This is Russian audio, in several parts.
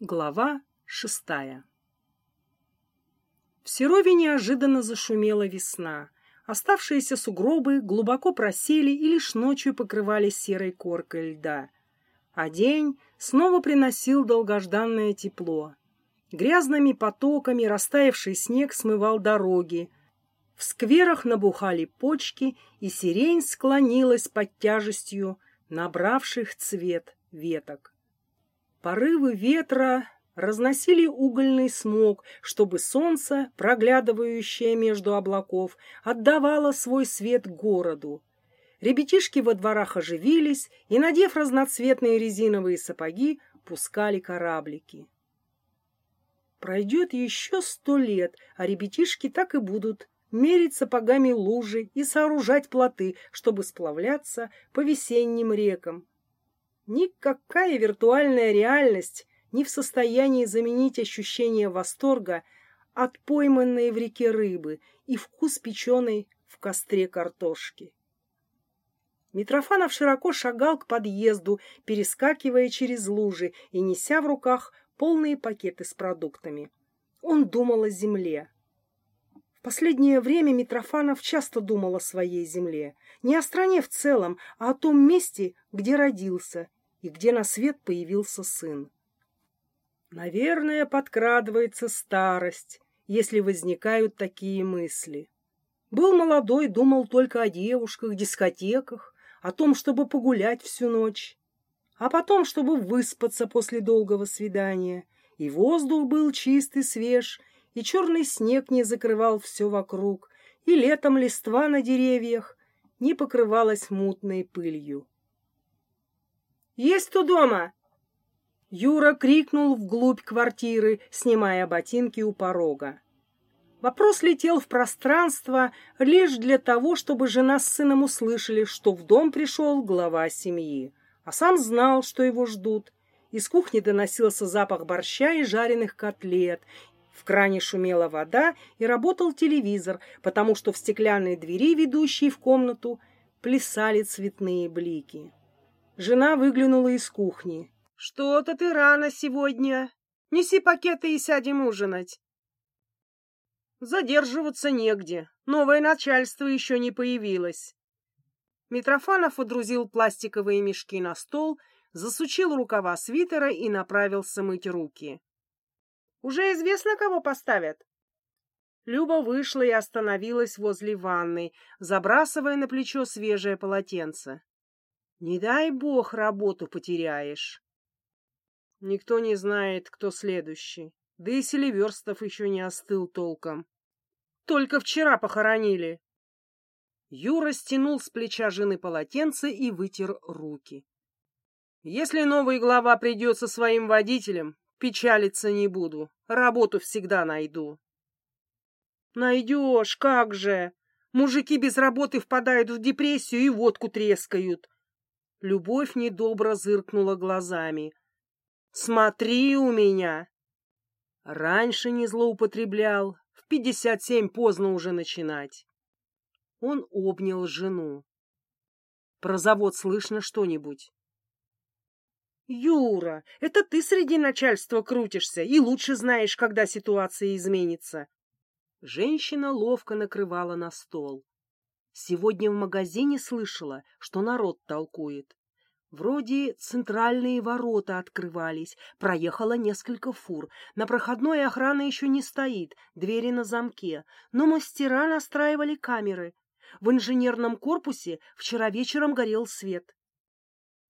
Глава шестая В Серове неожиданно зашумела весна. Оставшиеся сугробы глубоко просели и лишь ночью покрывались серой коркой льда. А день снова приносил долгожданное тепло. Грязными потоками растаявший снег смывал дороги. В скверах набухали почки, и сирень склонилась под тяжестью набравших цвет веток. Порывы ветра разносили угольный смог, чтобы солнце, проглядывающее между облаков, отдавало свой свет городу. Ребятишки во дворах оживились и, надев разноцветные резиновые сапоги, пускали кораблики. Пройдет еще сто лет, а ребятишки так и будут мерить сапогами лужи и сооружать плоты, чтобы сплавляться по весенним рекам, Никакая виртуальная реальность не в состоянии заменить ощущение восторга от пойманной в реке рыбы и вкус печеной в костре картошки. Митрофанов широко шагал к подъезду, перескакивая через лужи и неся в руках полные пакеты с продуктами. Он думал о земле. В последнее время Митрофанов часто думал о своей земле. Не о стране в целом, а о том месте, где родился и где на свет появился сын. Наверное, подкрадывается старость, если возникают такие мысли. Был молодой, думал только о девушках, дискотеках, о том, чтобы погулять всю ночь, а потом, чтобы выспаться после долгого свидания. И воздух был чистый, свеж, и черный снег не закрывал все вокруг, и летом листва на деревьях не покрывалась мутной пылью. Есть кто дома?» Юра крикнул вглубь квартиры, снимая ботинки у порога. Вопрос летел в пространство лишь для того, чтобы жена с сыном услышали, что в дом пришел глава семьи, а сам знал, что его ждут. Из кухни доносился запах борща и жареных котлет. В кране шумела вода и работал телевизор, потому что в стеклянной двери, ведущей в комнату, плясали цветные блики. Жена выглянула из кухни. «Что-то ты рано сегодня. Неси пакеты и сядем ужинать». Задерживаться негде. Новое начальство еще не появилось. Митрофанов водрузил пластиковые мешки на стол, засучил рукава свитера и направился мыть руки. «Уже известно, кого поставят?» Люба вышла и остановилась возле ванной, забрасывая на плечо свежее полотенце. Не дай бог работу потеряешь. Никто не знает, кто следующий. Да и Селиверстов еще не остыл толком. Только вчера похоронили. Юра стянул с плеча жены полотенце и вытер руки. Если новый глава придет со своим водителем, печалиться не буду. Работу всегда найду. Найдешь, как же. Мужики без работы впадают в депрессию и водку трескают. Любовь недобро зыркнула глазами. «Смотри у меня!» Раньше не злоупотреблял, в пятьдесят семь поздно уже начинать. Он обнял жену. «Про завод слышно что-нибудь?» «Юра, это ты среди начальства крутишься и лучше знаешь, когда ситуация изменится». Женщина ловко накрывала на стол. Сегодня в магазине слышала, что народ толкует. Вроде центральные ворота открывались, проехало несколько фур. На проходной охрана еще не стоит, двери на замке, но мастера настраивали камеры. В инженерном корпусе вчера вечером горел свет.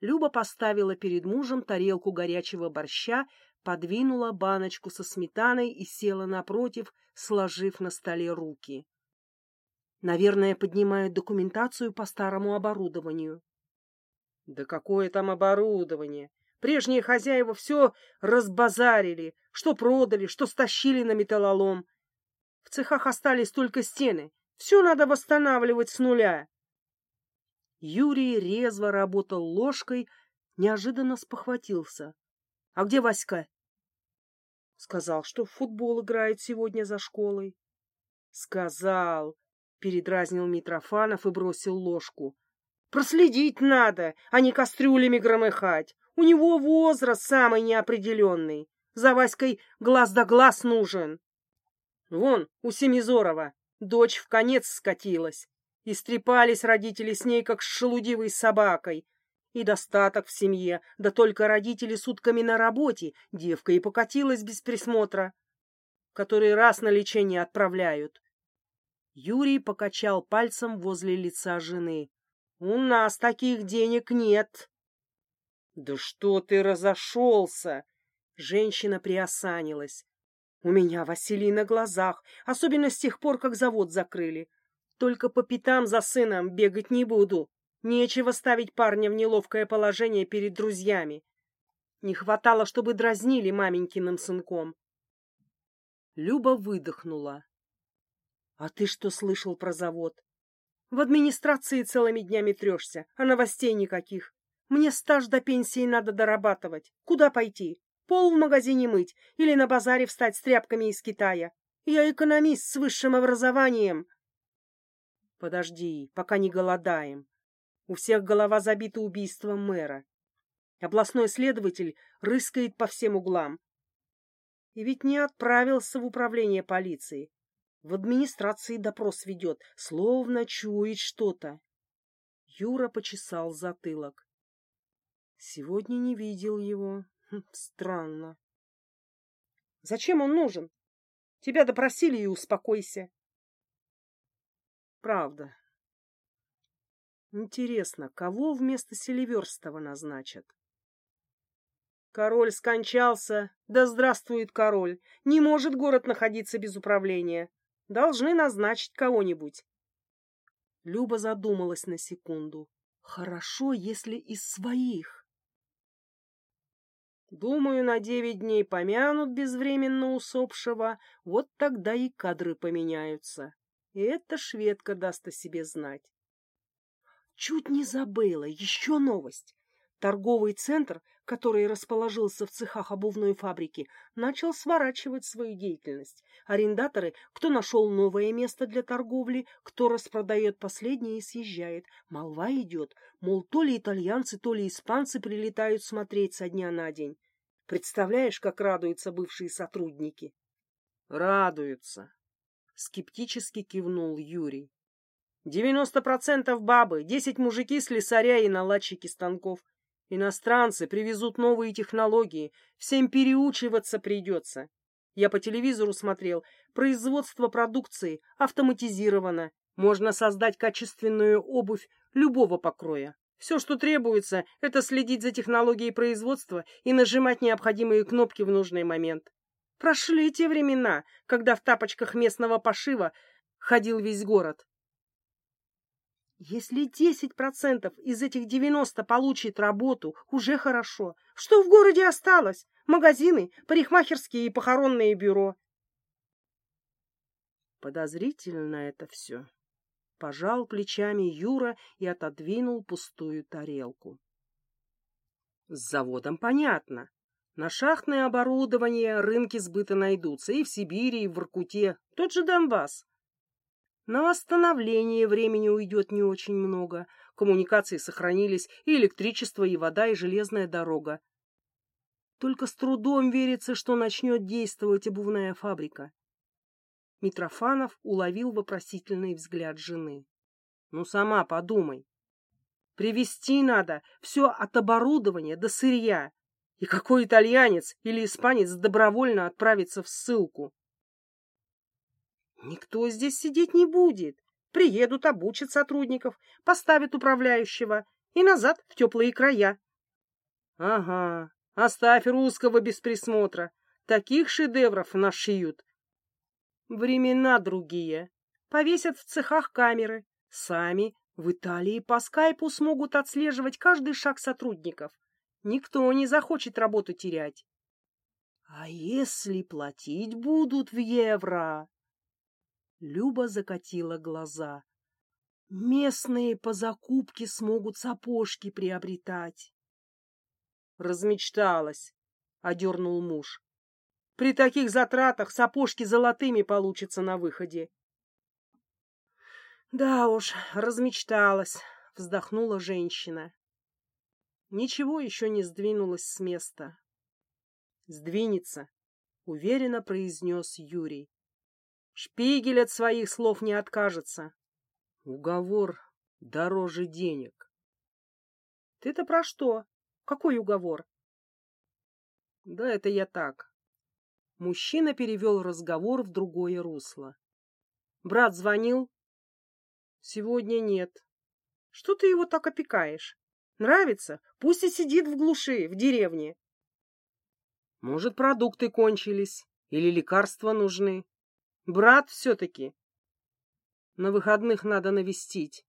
Люба поставила перед мужем тарелку горячего борща, подвинула баночку со сметаной и села напротив, сложив на столе руки. Наверное, поднимают документацию по старому оборудованию. Да какое там оборудование? Прежние хозяева все разбазарили, что продали, что стащили на металлолом. В цехах остались только стены. Все надо восстанавливать с нуля. Юрий резво работал ложкой, неожиданно спохватился. — А где Васька? — Сказал, что в футбол играет сегодня за школой. — Сказал, Передразнил Митрофанов и бросил ложку. Проследить надо, а не кастрюлями громыхать. У него возраст самый неопределенный. За Васькой глаз да глаз нужен. Вон, у Семизорова дочь в конец скатилась. Истрепались родители с ней, как с шелудивой собакой. И достаток в семье, да только родители сутками на работе, девка и покатилась без присмотра. Который раз на лечение отправляют. Юрий покачал пальцем возле лица жены. У нас таких денег нет. Да что ты разошелся? Женщина приосанилась. У меня Василий на глазах, особенно с тех пор, как завод закрыли. Только по пятам за сыном бегать не буду. Нечего ставить парня в неловкое положение перед друзьями. Не хватало, чтобы дразнили маменькиным сынком. Люба выдохнула. — А ты что слышал про завод? В администрации целыми днями трешься, а новостей никаких. Мне стаж до пенсии надо дорабатывать. Куда пойти? Пол в магазине мыть или на базаре встать с тряпками из Китая? Я экономист с высшим образованием. Подожди, пока не голодаем. У всех голова забита убийством мэра. Областной следователь рыскает по всем углам. И ведь не отправился в управление полиции. В администрации допрос ведет, словно чует что-то. Юра почесал затылок. Сегодня не видел его. Хм, странно. Зачем он нужен? Тебя допросили и успокойся. Правда. Интересно, кого вместо Селиверстова назначат? Король скончался. Да здравствует король. Не может город находиться без управления. Должны назначить кого-нибудь. Люба задумалась на секунду. Хорошо, если из своих. Думаю, на девять дней помянут безвременно усопшего, вот тогда и кадры поменяются. И эта шведка даст о себе знать. Чуть не забыла, еще новость. Торговый центр, который расположился в цехах обувной фабрики, начал сворачивать свою деятельность. Арендаторы, кто нашел новое место для торговли, кто распродает последнее и съезжает. Молва идет, мол, то ли итальянцы, то ли испанцы прилетают смотреть со дня на день. Представляешь, как радуются бывшие сотрудники? Радуются. Скептически кивнул Юрий. Девяносто процентов бабы, десять мужики, слесаря и наладчики станков. Иностранцы привезут новые технологии, всем переучиваться придется. Я по телевизору смотрел, производство продукции автоматизировано. Можно создать качественную обувь любого покроя. Все, что требуется, это следить за технологией производства и нажимать необходимые кнопки в нужный момент. Прошли те времена, когда в тапочках местного пошива ходил весь город. Если десять процентов из этих девяносто получит работу, уже хорошо. Что в городе осталось? Магазины, парикмахерские и похоронные бюро. Подозрительно это все. Пожал плечами Юра и отодвинул пустую тарелку. С заводом понятно. На шахтное оборудование рынки сбыта найдутся и в Сибири, и в Иркуте. Тот же Донбасс. На восстановление времени уйдет не очень много. Коммуникации сохранились, и электричество, и вода, и железная дорога. Только с трудом верится, что начнет действовать обувная фабрика. Митрофанов уловил вопросительный взгляд жены. Ну, сама подумай. Привезти надо все от оборудования до сырья. И какой итальянец или испанец добровольно отправится в ссылку? Никто здесь сидеть не будет. Приедут, обучат сотрудников, поставят управляющего и назад в теплые края. Ага, оставь русского без присмотра. Таких шедевров нашьют. Времена другие. Повесят в цехах камеры. Сами в Италии по скайпу смогут отслеживать каждый шаг сотрудников. Никто не захочет работу терять. А если платить будут в евро? Люба закатила глаза. Местные по закупке смогут сапожки приобретать. Размечталась, одернул муж. При таких затратах сапожки золотыми получатся на выходе. Да уж, размечталась, вздохнула женщина. Ничего еще не сдвинулось с места. Сдвинется, уверенно произнес Юрий. Шпигель от своих слов не откажется. Уговор дороже денег. Ты-то про что? Какой уговор? Да это я так. Мужчина перевел разговор в другое русло. Брат звонил? Сегодня нет. Что ты его так опекаешь? Нравится? Пусть и сидит в глуши, в деревне. Может, продукты кончились или лекарства нужны. Брат все-таки. На выходных надо навестить.